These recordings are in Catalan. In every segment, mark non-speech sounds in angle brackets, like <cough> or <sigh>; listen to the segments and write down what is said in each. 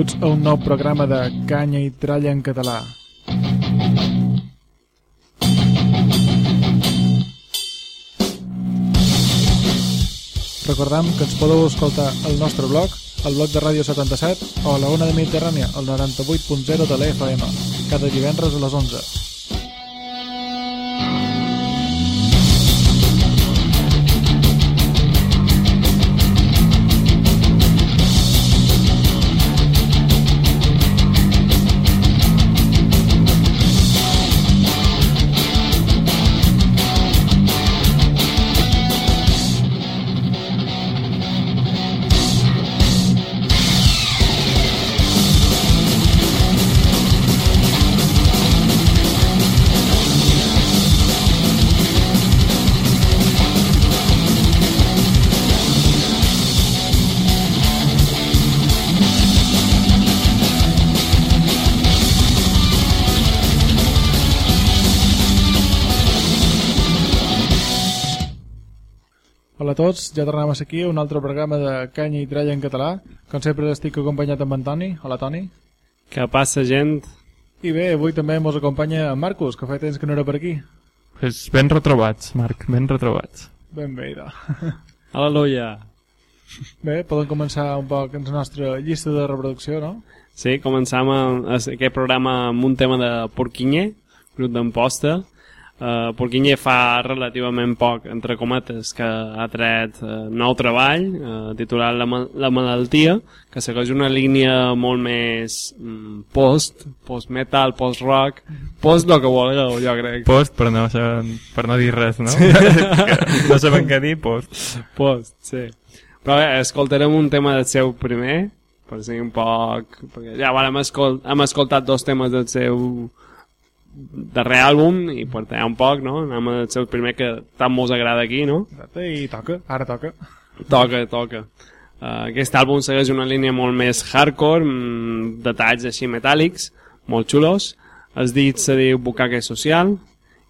Benvinguts a un nou programa de Canya i Tralla en català. Recordam que ens podeu escoltar al nostre blog, al blog de Ràdio 77 o a la Ona de Mediterrània, al 98.0 de l'FM, cada divendres a les 11. Hola a tots, ja tornem a aquí, un altre programa de Canya i Tralla en català. Com sempre estic acompanyat amb en Toni. Hola Toni. Què passa, gent? I bé, avui també ens acompanya en Marcus, que fa temps que no era per aquí. Pues ben retrobats, Marc, ben retrobats. Ben bé, idò. <laughs> Aleluia! Bé, podem començar un poc amb la nostra llista de reproducció, no? Sí, començam aquest programa amb un tema de Porquinyer, grup d'emposta. Uh, Porquinyer fa relativament poc, entre cometes, que ha tret uh, nou treball, uh, titulat la, Ma- la malaltia, que segueix una línia molt més mm, post, post-metal, post-rock, post el que vulgueu, jo crec. Post, per no, per no dir res, no? <laughs> no sabem què dir, post. Post, sí. Però bé, escoltarem un tema del seu primer, per ser un poc... Perquè ja bueno, hem, escol hem escoltat dos temes del seu darrer àlbum i per tant un poc, no? Anem al seu primer que tant mos agrada aquí, no? Exacte, i toca, ara toca. Toca, toca. Uh, aquest àlbum segueix una línia molt més hardcore, mm, detalls així metàl·lics, molt xulos. El dit se diu Bucaque Social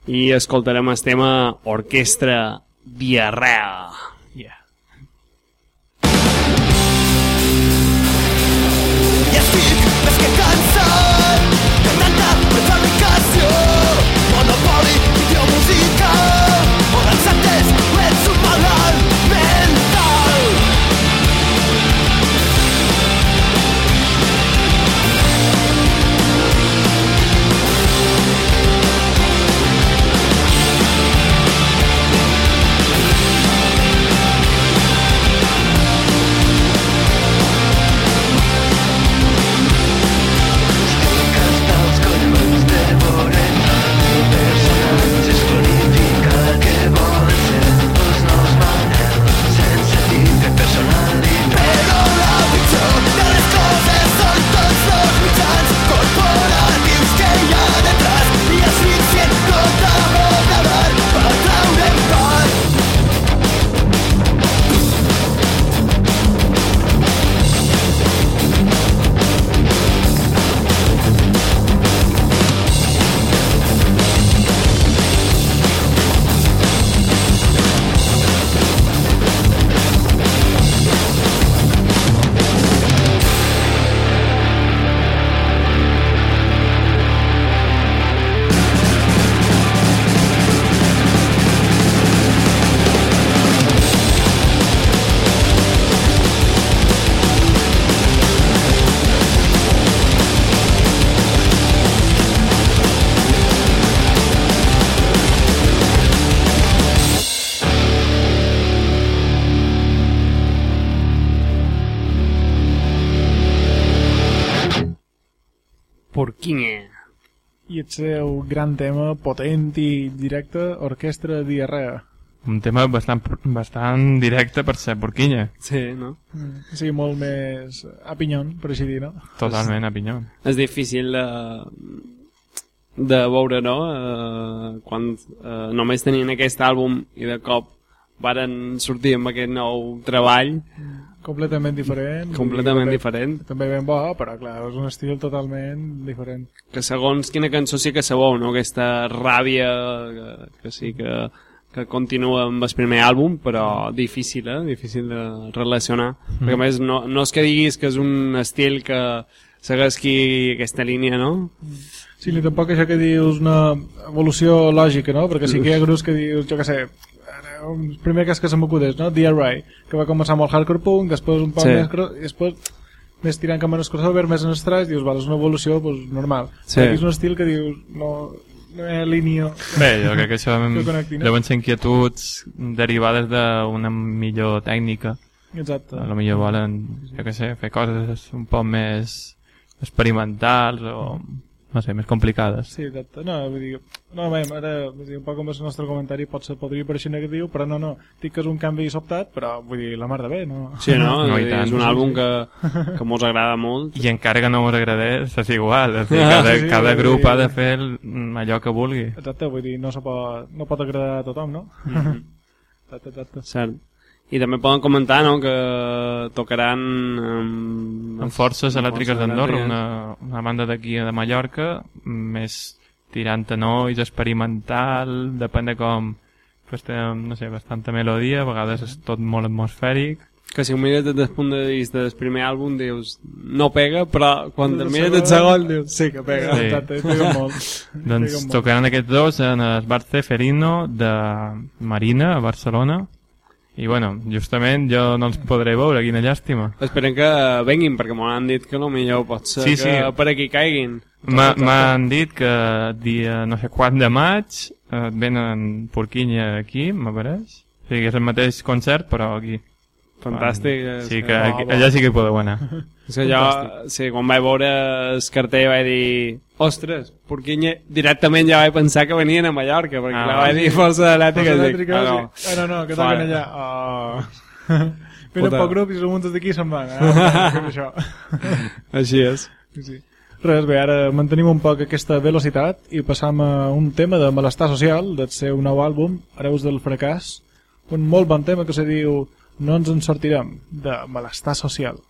i escoltarem el tema Orquestra Diarrea. Gran tema, potent i directe, Orquestra Diarrea. un tema bastant, bastant directe per ser porquinya. Sí, no? Mm, Sí, molt més a pinyon, per així dir, no? Totalment a pinyó. És difícil de, de veure, no? Eh, quan eh, només tenien aquest àlbum i de cop varen sortir amb aquest nou treball Completament diferent. completament també, diferent També ben bo, però clar, és un estil totalment diferent. que segons quina cançó sí que sabeu, no? Aquesta ràbia que, que sí que, que continua amb el primer àlbum, però difícil, eh? Difícil de relacionar. Mm. Perquè a més no, no és que diguis que és un estil que segueixi aquesta línia, no? Sí, ni tampoc això que dius una evolució lògica, no? Perquè sí que hi ha grups que dius, jo què sé, el primer cas que se m'acudeix, no? DRI, que va començar amb el hardcore punk, després un poc Sí. més, i després més tirant cap a crossover, més en estrats, dius, val, és una evolució pues, normal. Sí. Aquí és un estil que dius, no, no hi ha línia... Bé, jo crec que això <laughs> Que connecti, no? deuen ser inquietuds derivades d'una millor tècnica. Exacte. A lo millor volen, jo què sé, fer coses un poc més experimentals o, no sé, més complicades. Sí, exacte. No, vull dir, no, bé, ara, vull dir, un poc com és el nostre comentari pot ser, podria parecer negatiu, però no, no, dic que és un canvi sobtat, però vull dir, la mar de bé, no? Sí, no? <laughs> No, i és un àlbum que, que mos agrada molt. I encara que no us agradés, és igual. És a dir, cada, Sí, cada vull grup dir- ha de fer el- allò que vulgui. Exacte, vull dir, no, se pot, no pot agradar a tothom, no? Mhm. <laughs> Exacte, exacte. Cert. I també poden comentar, no?, que tocaran amb... Amb Forces Elèctriques d'Andorra, una, una banda d'aquí de Mallorca, més tirant a nois, experimental, depèn de com pues, té, no sé, bastanta melodia, a vegades és tot molt atmosfèric. Que si ho mires des del punt de vista del primer àlbum dius no pega, però quan el mires del segon- dius sí que pega. Sí. Exacte, pega molt. Doncs Pega molt. tocaran aquests dos en el Bar Ceferino de Marina, a Barcelona. I bueno, justament jo no els podré veure, quina llàstima. Esperem que venguin, perquè m'ho han dit que lo millor pot ser Sí, que sí. per aquí caiguin. M'ha- M'han dit que dia no sé quant de maig eh, venen Porquinya aquí, m'apareix. O sigui, és el mateix concert, però aquí. Fantàstic. Sí, que aquí, allà sí que hi podeu anar. És que jo, sí, quan vaig veure el cartell vaig dir ostres, Porquinya, directament ja vaig pensar que venien a Mallorca, perquè Ah, ah, vaig sí. dir força elèctrica. Força i dic, elèctrica, ah, no. sí. Ah, no, no, que toquen allà. Oh. Venen poc grup i se muntes d'aquí se'n van. Fem això. <laughs> Així és. Sí, sí. Res, bé, ara mantenim un poc aquesta velocitat i passam a un tema de malestar social del seu nou àlbum, Hereus del fracàs, un molt bon tema que se diu No ens en sortirem, de malestar social.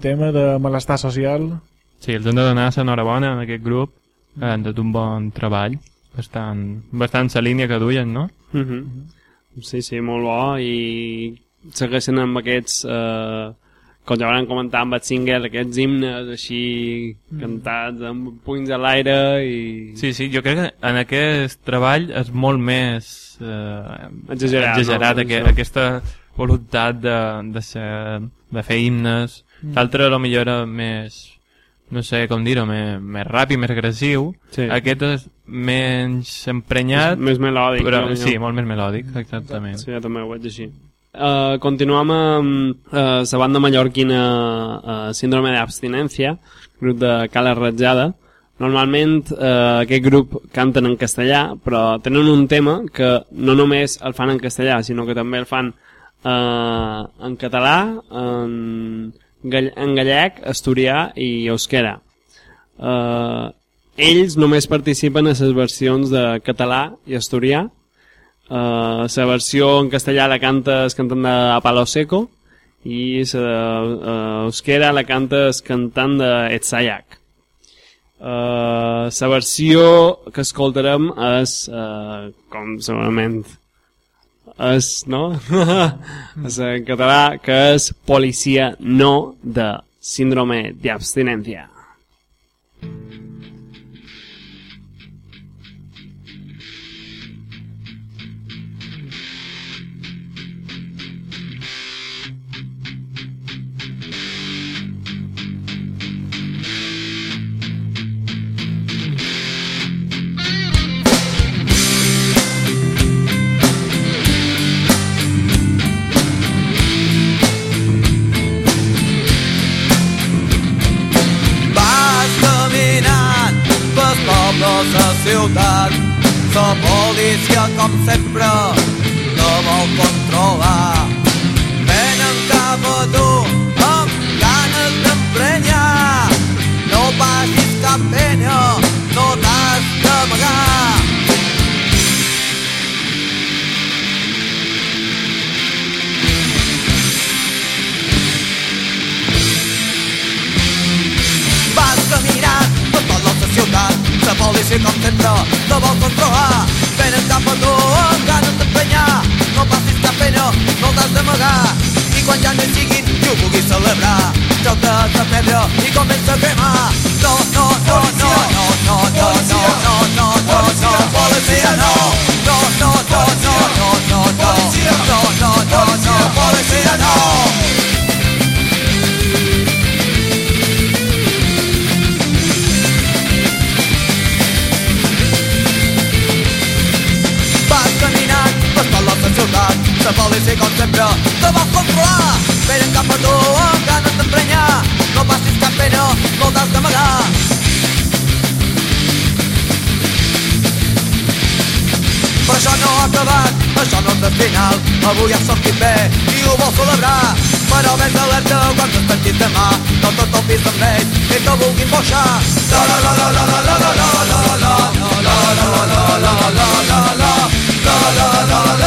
Tema de malestar social. Sí, els hem de donar l'enhorabona en aquest grup, eh, han fet un bon treball, bastant, bastant la línia que duien, no? Uh -huh. Sí, sí, molt bo i segueixen amb aquests eh, com ja vam comentar amb el single aquests himnes així cantats amb punys a l'aire i Sí, sí, jo crec que en aquest treball és molt més eh, Exagerat, exagerat no? aqu Això. aquesta voluntat de, de, ser, de fer himnes. Mm. L'altre a lo millor era més, no sé com dir-ho, més, més ràpid, més agressiu. Sí. Aquest és menys emprenyat, més melòdic però no? sí, molt més melòdic, exactament. Sí, jo també ho veig així. Uh, continuem amb uh, la banda mallorquina uh, Síndrome d'Abstinència, grup de Cala Ratjada. Normalment uh, aquest grup canten en castellà, però tenen un tema que no només el fan en castellà, sinó que també el fan uh, en català, en, en gallec, asturià i euskera. Uh, ells només participen a les versions de català i asturià, Uh, la versió en castellà la canta el cantant de Palo Seco i la uh, euskera la canta el cantant de Etsayak. Uh, la versió que escoltarem és, uh, com segurament és, no? <laughs> és en català, que és Policia No de Síndrome d'Abstinència. Final Avui ha sortit bé i ho vol celebrar Però vés alerta quan despertis demà No te topis amb ells i te vulguin boixar la la la la la la la la la la la la la la la la la la La la la la la la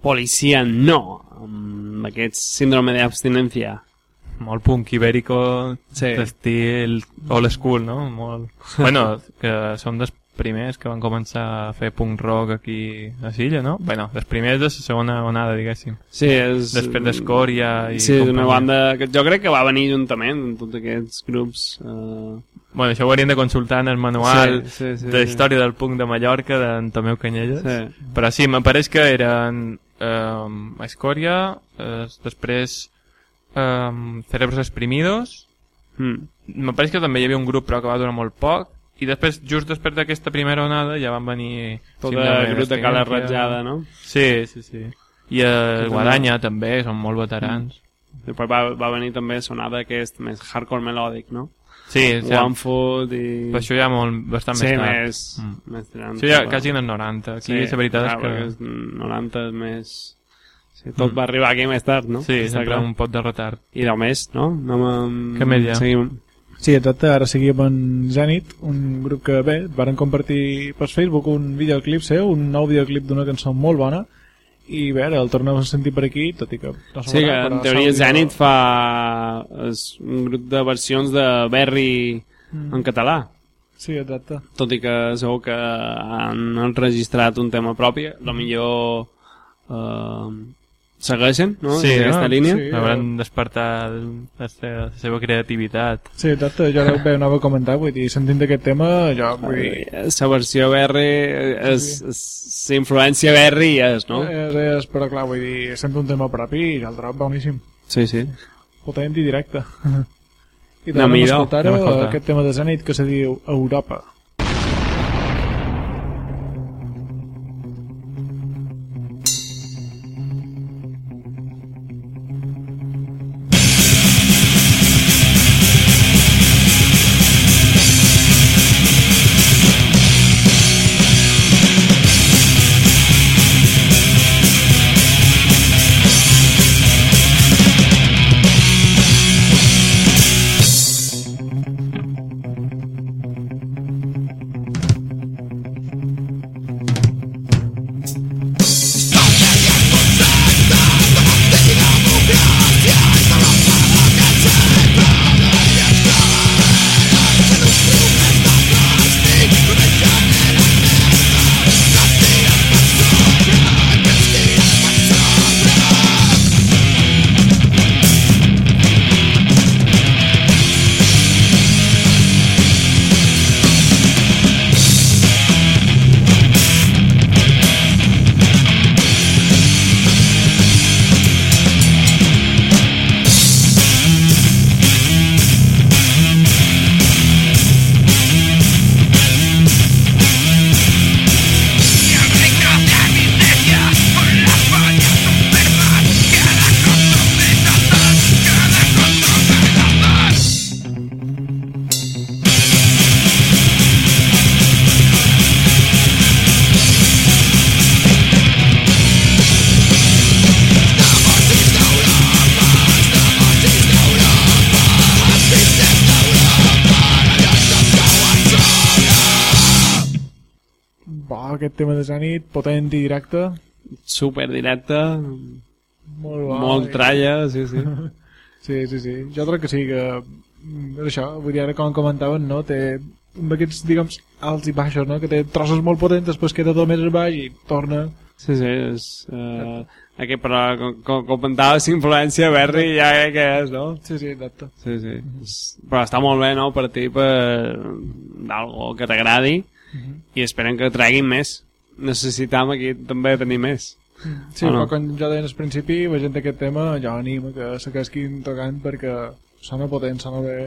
Policia no, amb aquest síndrome d'abstinència. molt punk ibèrico Sí. d'estil old school, no? Molt... bueno, que són dels primers que van començar a fer punk rock aquí a Silla, no? Bueno, dels primers de la segona onada, diguéssim. Sí, és... Després d'Escòria i Sí, és una banda que jo crec que va venir juntament amb tots aquests grups. Uh... Bueno, això ho hauríem de consultar en el manual Sí, sí, sí, de sí. història del punk de Mallorca d'en Tomeu Canyelles. Sí. Però sí, me pareix que eren um, Escòria, eh, després um, Cerebros Exprimidos, Mm. me pareix que també hi havia un grup però que va durar molt poc, i després, just després d'aquesta primera onada, ja van venir... Tot Síndrome el grup de Cala. Ratjada, no? Sí, sí, sí. I el també- Guadanya també, són molt veterans. Després va, va venir també sonada aquest més hardcore melòdic, no? Sí, Sí, One Food i... però això ja molt, bastant sí, més tard. més, Mm. més tirant. Això ja a- quasi en els 90. Aquí Sí, la veritat clar, és que... perquè és 90 és més... Sí, tot Mm. va arribar aquí més tard, no? Sí, Està sempre clar. un pot de retard. I del més, no? Amb... Què més hi ha? Seguim. Sí, exacte, ara seguim en Zenit, un grup que bé, varen compartir per Facebook un videoclip seu, un nou videoclip d'una cançó molt bona, i bé, ara el tornem a sentir per aquí, tot i que... No Sí, que en teoria Zenit fa... És un grup de versions de Berry Mm. en català. Sí, exacte. Tot i que segur que han enregistrat un tema propi, la millor eh, segueixen, no? Sí, aquesta no? línia. Sí. Hauran despertat la seva, la seva creativitat. Sí, exacte, jo ara bé, anava a comentar, vull dir, sentint aquest tema, jo, vull dir, La versió Berry és, la influència Berry és, no? és, és, però clar, vull dir, sent un tema propi i el trob boníssim, Sí, sí. potent i directe. <laughs> I No, escoltar anem a escoltar. aquest tema de Zenit que se diu Europa. Aquest tema de Zenit, potent i directe, Super directe, molt bo. molt i- tralla, sí, sí. <laughs> Sí, sí, sí. Jo crec que sí, que mm, és això, vull dir, ara com comentaven, no? Té amb aquests, diguem, alts i baixos, no? Que té trossos molt potents, després queda tot més baix i torna... Sí, sí, és... Uh, aquest, però com, com, com comentava, influència Berry ja que és, no? Sí, sí, exacte. Sí, sí. És, però està molt bé, no?, partir per d'algo que t'agradi i esperem que treguin més. Necessitam aquí també tenir més. Sí, no? però com jo deia al principi, veient aquest tema, jo animo que se casquin tocant perquè sona potent, sona bé.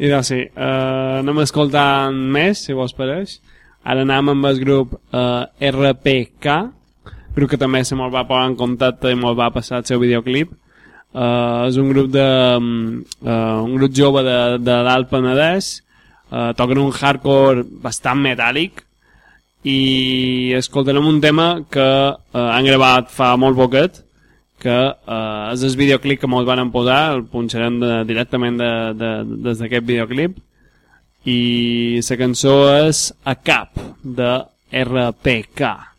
I doncs sí, uh, anem escoltant més, si vos pareix. Ara anem amb el grup uh, RPK, grup que també se me'l va posar en contacte i me'l va passar el seu videoclip. Uh, és un grup de uh, un grup jove de, de l'Alt Penedès uh, toquen un hardcore bastant metàl·lic i escoltarem un tema que uh, han gravat fa molt poquet que uh, és el videoclip que mos van posar el punxarem de, directament de, de, des d'aquest videoclip i la cançó és A Cap de RPK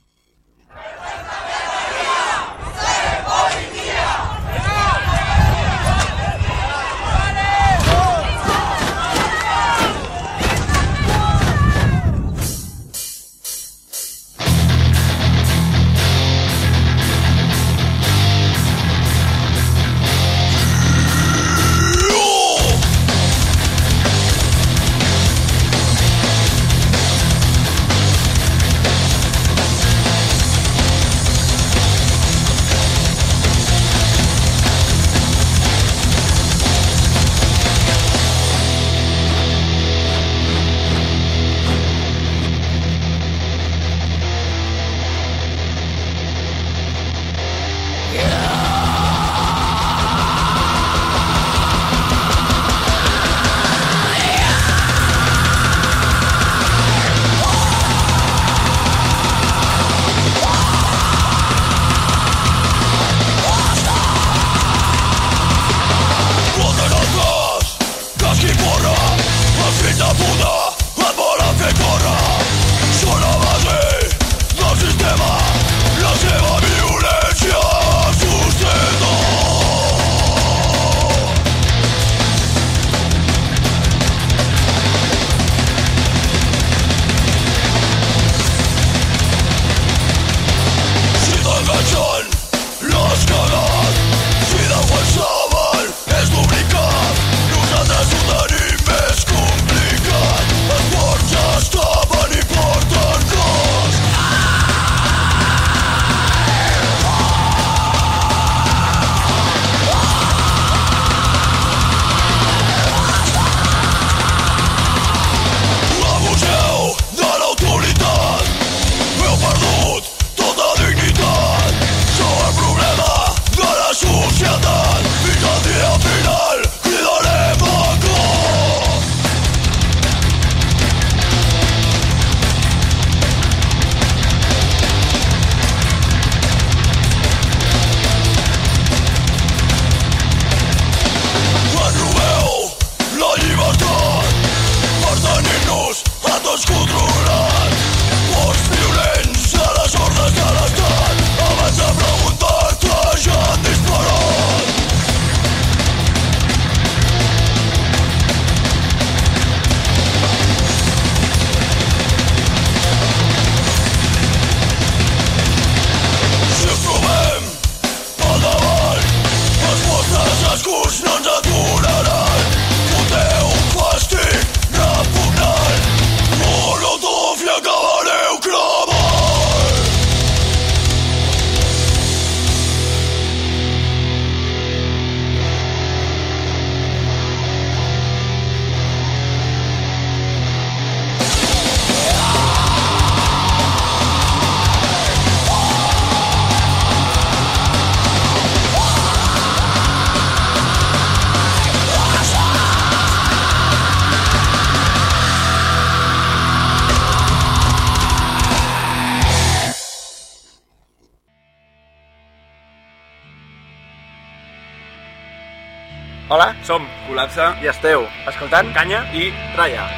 som Col·lapse i esteu escoltant Canya i Tralla.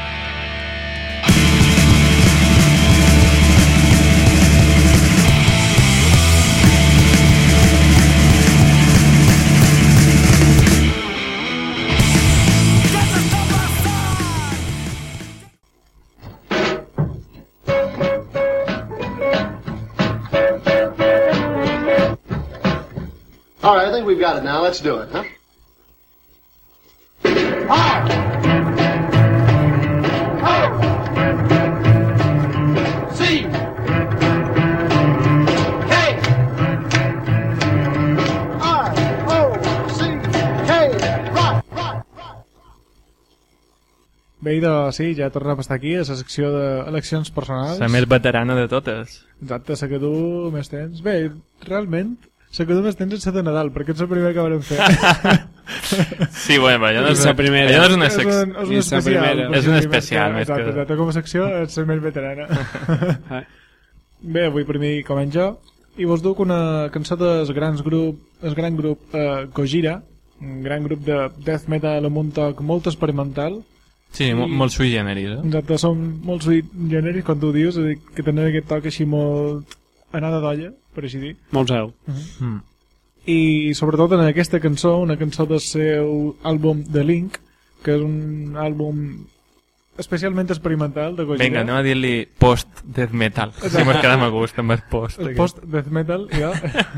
All right, I think we've got it now. Let's do it, huh? Bé, idò, sí, ja tornem a estar aquí, a la secció d'eleccions personals. La més veterana de totes. Exacte, la que tu més tens. Bé, realment, la que tu més tens és la de Nadal, perquè ets el primer que vam fer. <laughs> Sí, bueno, allò no és, la primera. allò no és una és secció. un, és un la especial. primera. És si un especial, que- més exacte, que- Exacte, com a secció ets la més veterana. Ah. Bé, avui per mi començo jo i vos duc una cançó del grans grup, el gran grup eh, Gojira, un gran grup de death metal amb un toc molt experimental. Sí, mo- molt sui generis, eh? Exacte, són molt sweet generis, com tu dius, dir, que tenen aquest toc així molt anada d'olla, per així dir. Molt seu. Mm. I sobretot en aquesta cançó, una cançó del seu àlbum The Link, que és un àlbum especialment experimental de Gojira. Vinga, anem a dir-li post-death metal. Si mos quedem a gust amb el post. El post-death metal, ja.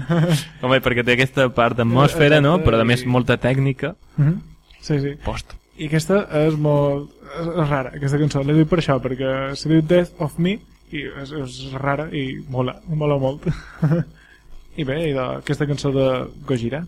<laughs> Home, perquè té aquesta part d'atmosfera, no? Però a més i- molta tècnica. Mhm. sí, sí. Post. I aquesta és molt... és rara, aquesta cançó. La dic per això, perquè se diu Death of Me i és, és rara i mola, mola molt. <laughs> I bé, i de, aquesta cançó de Gojira.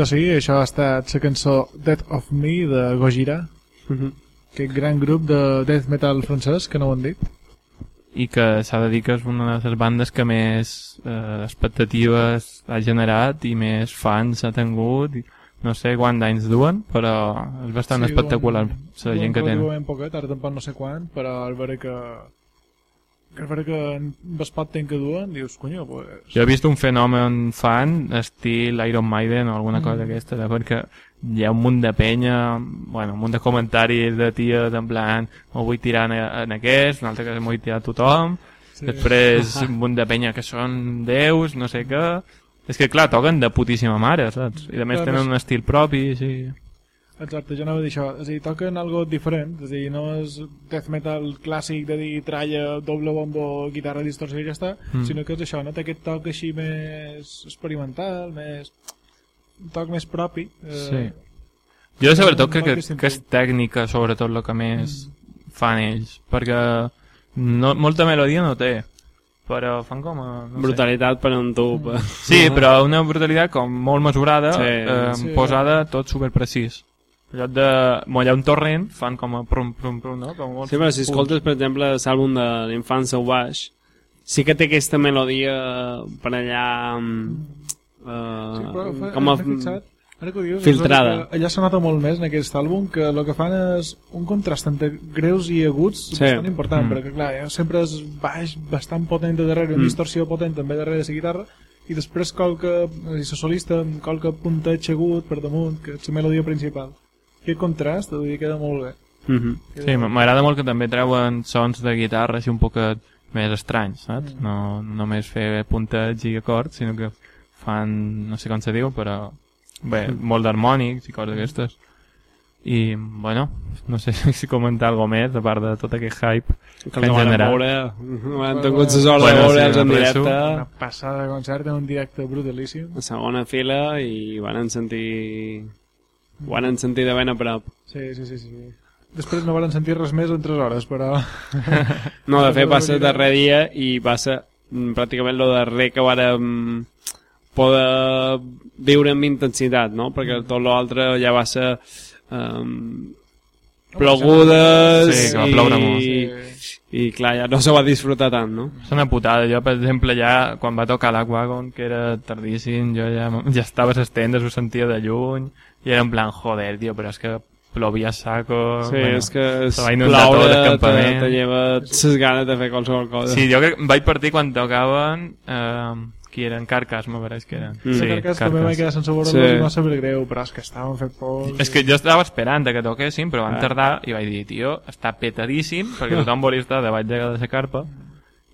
Doncs sí, això ha estat la cançó Death of Me de Gojira, Mhm. aquest gran grup de death metal francès, que no ho han dit. i que s'ha de dir que és una de les bandes que més eh, expectatives ha generat i més fans ha tingut i no sé quants anys duen però és bastant Sí, espectacular duen- la gent que duen tenen relativament poquet, ara tampoc no sé quan, però al veure que que veure que en Vespot temps que duen, dius, conyo, pues... jo he vist un fenomen fan estil Iron Maiden o alguna cosa d'aquesta perquè hi ha un munt de penya bueno, un munt de comentaris de ties en plan m'ho vull tirar en, en aquest un altre que m'ho vull tirar a tothom Sí. després <laughs> un munt de penya que són déus, no sé què és que clar, toquen de putíssima mare saps? i a més Clar, tenen un estil propi sí. Exacte, jo anava a dir això. És a dir, toquen algo diferent. És a dir, no és death metal clàssic de dir tralla, doble bombo, guitarra, distorsió i ja està, Mm. sinó que és això, no té aquest toc així més experimental, més... un toc més propi. Eh, Sí. jo sobretot crec que, que és tècnica sobretot el que més fan ells perquè no, molta melodia no té però fan com a... No sé. Brutalitat per un tub. Sí, però una brutalitat com molt mesurada, Sí. eh, Sí. posada tot superprecís. En lloc de mollar un torrent, fan com a prum, prum, prum, no? Com Sí, però si escoltes, per exemple, l'àlbum de l'Infant Sauvage, sí que té aquesta melodia per allà... Uh, Sí, però fa, com a... fixat, ara que ho dius, filtrada. és que Allà s'ha nota molt més en aquest àlbum que el que fan és un contrast entre greus i aguts Sí. bastant important, Mm. perquè clar, sempre és baix bastant potent de darrere, una Mm. distorsió potent també darrere de la guitarra, i després qualque, la solista qualque punteig agut per damunt, que és la melodia principal. Aquest contrast, vull dir, queda molt bé. Mhm. Sí, m- m'agrada molt que també treuen sons de guitarra així un poquet més estranys, saps? Mm. No només fer puntets i acords, sinó que fan, no sé com se diu, però bé, Mm. molt d'harmònics i coses d'aquestes. I, bueno, no sé <laughs> si comentar alguna més, a part de tot aquest hype. Que En els van general. veure, han tingut la sort Bueno, de sí, veure'ls en en directe Una passada de concert en un directe brutalíssim. a segona fila i van sentir ho van sentir de ben a prop Sí, sí, sí, sí. Després no van sentir res més en 3 hores, però... no, de <laughs> fet ser el darrer dia i ser mm, pràcticament el darrer que vàrem poder viure amb intensitat no? perquè tot l'altre ja va ser um, plogudes Sí, que va ploure molt. i, i clar, ja no se va disfrutar tant no? És una putada. Jo, per exemple, ja quan va tocar l'Aquagon, que era tardíssim, jo ja, ja estava a les tendes, ho sentia de lluny, i era en plan, joder, tio, però és que plovia saco... Sí, és que es se va inundar tot ploure te, te lleva ses ganes de fer qualsevol cosa Sí, jo crec que vaig partir quan tocaven... Eh, qui eren? Carcas, me pareix que eren. Mm. Sí, Carcas també va quedar sense veure-los Sí. i no saber greu, però és que estaven fet por... És que jo estava esperant que toquessin, però van Ah. tardar i vaig dir, tio, està petadíssim, perquè tothom volia estar davall de la carpa,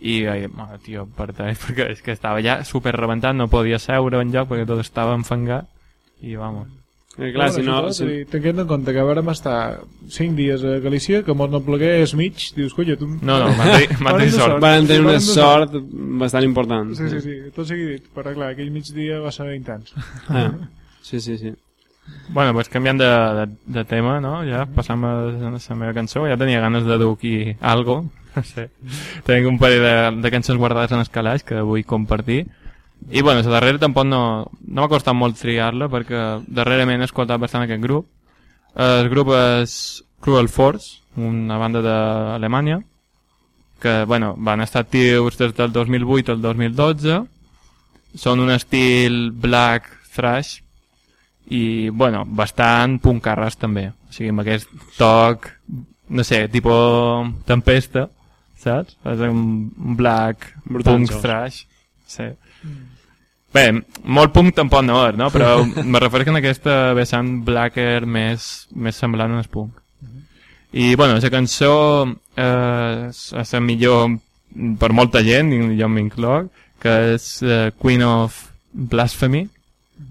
i vaig dir, "Mare, tio, per tant, <laughs> perquè és que estava ja super rebentat, no podia seure en lloc perquè tot estava enfangat, i vamos. I clar, si no... Si... Si... Tenint en compte que vàrem estar 5 dies a Galícia, que mos no plegués mig, dius, colla, tu... No, no, m'han dit <laughs> sort. Van tenir una Van sort bastant important. Sí, sí, sí, tot sigui dit, però clar, aquell migdia va ser intens. Ah, sí, sí, sí. Bueno, pues canviant de, de, de tema, no? Ja passam a la meva cançó. Ja tenia ganes de dur aquí algo. <laughs> No sé. Tinc un parell de, de cançons guardades en el calaix que vull compartir. I bueno, la darrera tampoc no, no m'ha costat molt triar-la perquè darrerament he escoltat bastant aquest grup. El grup és Cruel Force, una banda d'Alemanya, que bueno, van estar actius des del 2008 al 2012. Són un estil black thrash i, bueno, bastant puncarres també. O sigui, amb aquest toc, no sé, tipo tempesta, saps? És un black punk Brutanxos. thrash. Sí. Bé, molt punk tampoc no és, no? Però <laughs> me refereixo a aquesta vessant blacker més, més semblant a un punk. I, bueno, la cançó eh, és la millor per molta gent, jo m'incloc, que és eh, Queen of Blasphemy,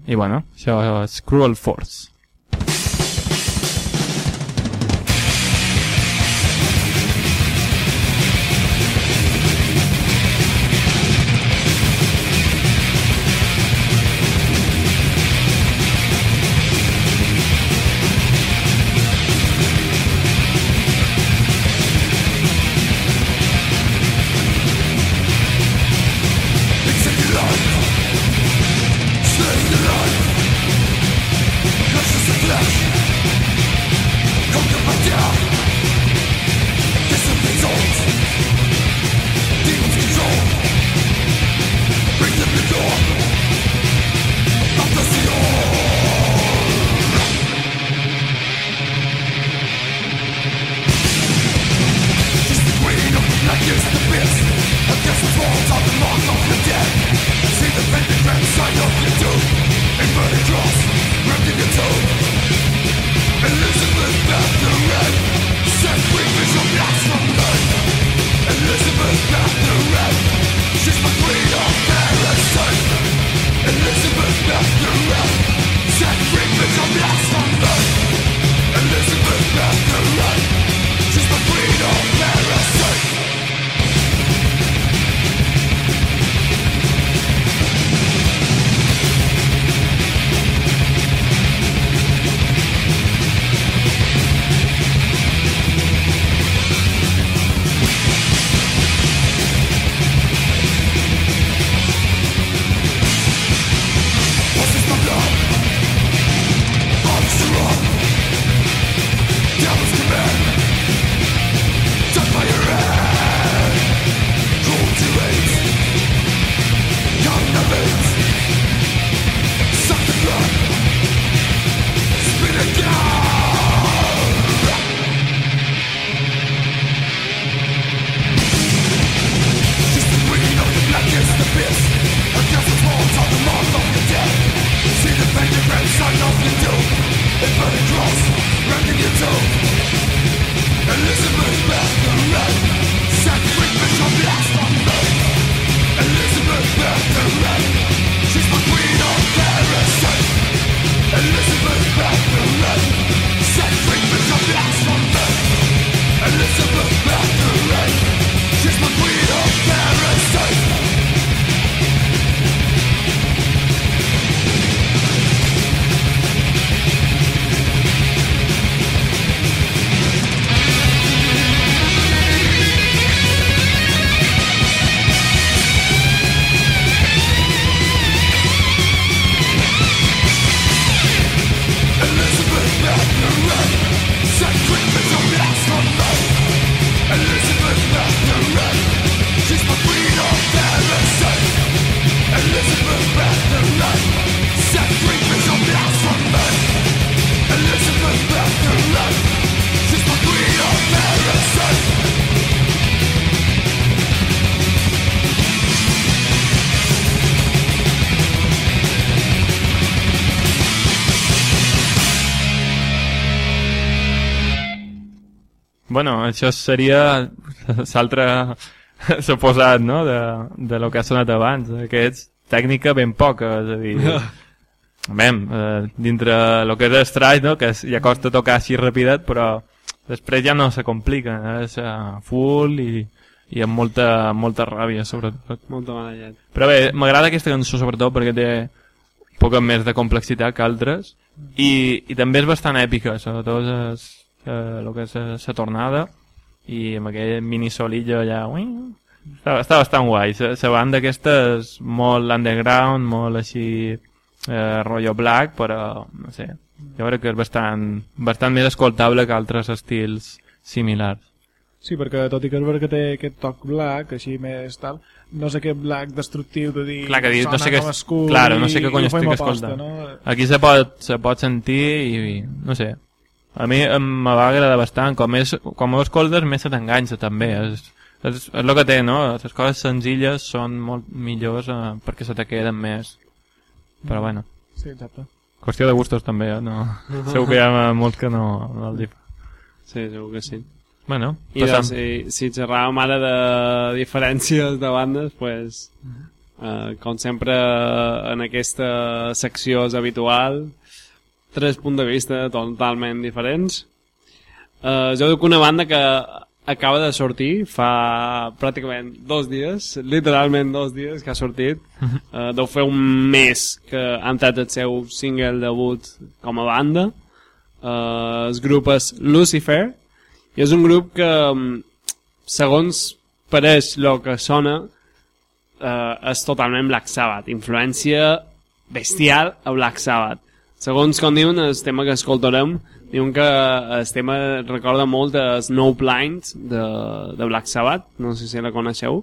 i, bueno, això és Cruel Force. Això seria l'altre suposat, no?, de, de lo que ha sonat abans, que és tècnica ben poca, és a dir... Bem, eh, dintre el que és estraix, no?, que ja costa tocar així rapidet, però després ja no se complica, és uh, full i, i amb molta, molta ràbia, sobretot. Molta mala llet. Però bé, m'agrada aquesta cançó sobretot perquè té poca més de complexitat que altres i, i també és bastant èpica, sobretot és, eh, el que és la tornada i amb aquell mini solillo allà ui, està, està bastant guai la banda aquesta és molt underground molt així eh, rotllo black però no sé jo crec que és bastant, bastant més escoltable que altres estils similars Sí, perquè tot i que és veritat que té aquest toc black, així més tal, no sé què black destructiu de dir... Clar, que dir, no sé com escull claro, no sé què cony estic escoltant. No? Aquí se pot, se pot sentir i, i no sé, a mi em me va agradar bastant, com, és, com ho escoltes més se t'enganxa també, és, és, és el que té, no? Les coses senzilles són molt millors eh, perquè se te queden més, però bueno, Sí, exacte. qüestió de gustos també, eh? no, <laughs> segur que hi ha molts que no, no el dic. Sí, segur que sí. Bueno, I doncs, si, si xerràvem ara de diferències de bandes, pues, eh, com sempre en aquesta secció és habitual, tres punts de vista totalment diferents. Eh, jo dic una banda que acaba de sortir fa pràcticament dos dies, literalment dos dies que ha sortit. Eh, deu fer un mes que han tret el seu single debut com a banda. Eh, el grup és Lucifer, i és un grup que, mm, segons pareix el que sona, eh, és totalment Black Sabbath. Influència bestial a Black Sabbath. Segons com diuen, el tema que escoltarem, diuen que el tema recorda molt de Snow Blind de, de Black Sabbath, no sé si la coneixeu,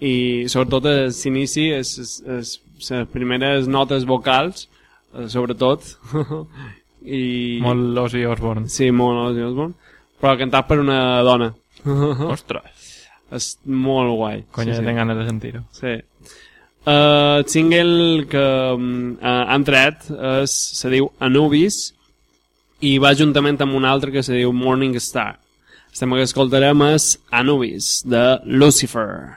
i sobretot a l'inici, les primeres notes vocals, eh, sobretot, <laughs> i... Molt Ozzy Osbourne. Sí, molt Ozzy Osbourne, però cantat per una dona. Ostres, <laughs> És molt guai. conya, sí, sí. tinc ganes de sentir-ho. Sí. Uh, el single que uh, han tret és, se diu Anubis i va juntament amb un altre que se diu Morning Star. El tema que escoltarem és Anubis, de Lucifer.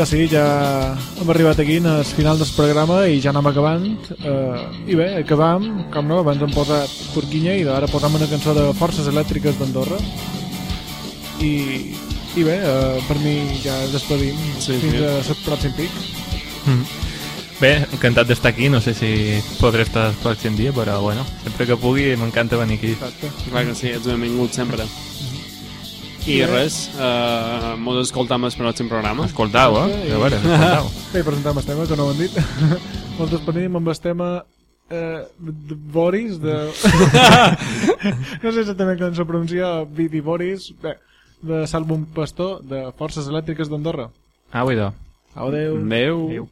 De sí, ja hem arribat aquí al final del programa i ja anem acabant. Eh, I bé, acabam, com no, abans hem posat Porquinya i ara posam una cançó de Forces Elèctriques d'Andorra. I, I bé, eh, per mi ja es despedim Sí, fins sí. a el pròxim pic. Mm. Bé, encantat d'estar aquí, no sé si podré estar el pròxim dia, però bueno, sempre que pugui m'encanta venir aquí. Exacte. Clar que sí, ets benvingut sempre. I I res, uh, mos escoltam al pròxim programa. Escoltau, eh? A veure, <laughs> escoltau. Bé, presentem el tema, que no ho han dit. <laughs> Ens despedim amb el tema eh, de Boris, de... <laughs> no sé exactament com se pronuncia, Vidi Boris, bé, de l'àlbum Pastor, de Forces Elèctriques d'Andorra. Au, idò. Adeu. Adéu. Adéu.